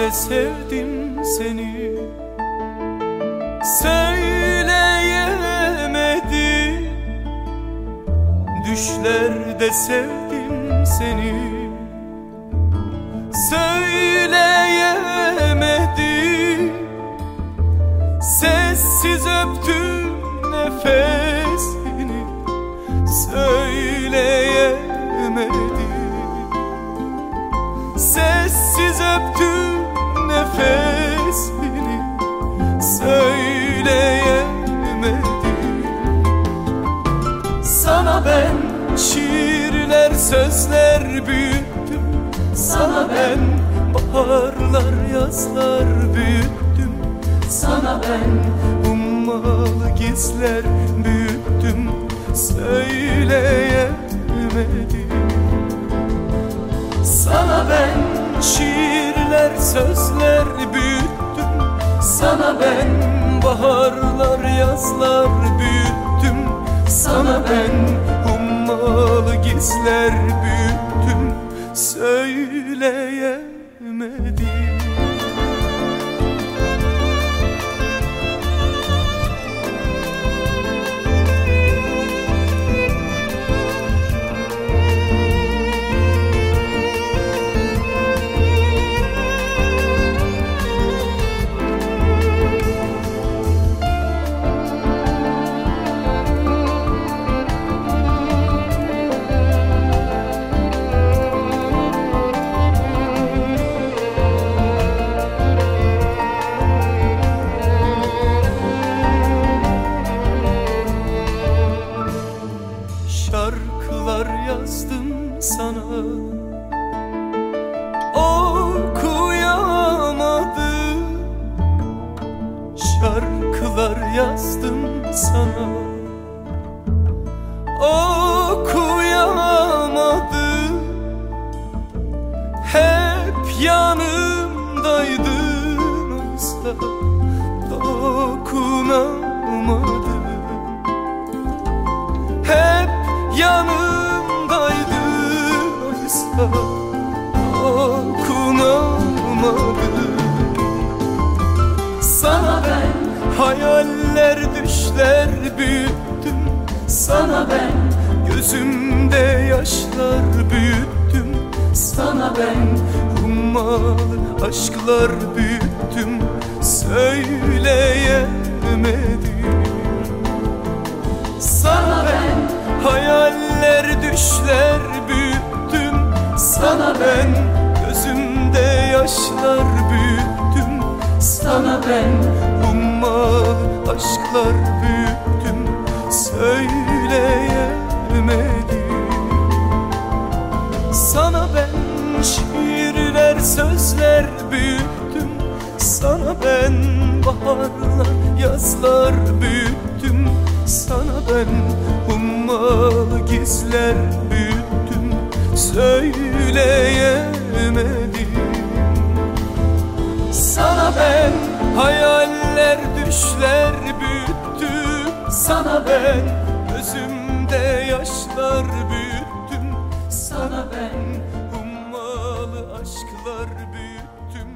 Düşlerde sevdim seni. Söyleyemedim Düşlerde sevdim seni. Söyleyemedim Sessiz öptüm nefesini sözler büyüttüm. Sana ben baharlar yazlar büyüttüm. Sana ben ummalı gizler büyüttüm. Söyleyemedim. Sana ben şiirler sözler büyüttüm. Sana ben baharlar yazlar büyüttüm. Sana ben gizler büyüttüm Söyleyemedim Şarkılar yazdım sana. Okuyamadım. Şarkılar yazdım sana. Okuyamadım. Hep yanımdaydın. Oysa Dokunamadım yanımdaydın oysa okunamadı. Sana ben hayaller düşler büyüttüm. Sana ben gözümde yaşlar büyüttüm. Sana ben ummalı aşklar büyüttüm. Söyleyemedim ben gözümde yaşlar büyüttüm. Sana ben ummalı aşklar büyüttüm. Söyleyemedim. Sana ben şiirler sözler büyüttüm. Sana ben baharlar yazlar büyüttüm. Sana ben ummalı gizler büyüttüm Söyleyemedim Sana ben hayaller düşler büyüttüm. Sana ben gözümde yaşlar büyüttüm. Sana ben ummalı aşklar büyüttüm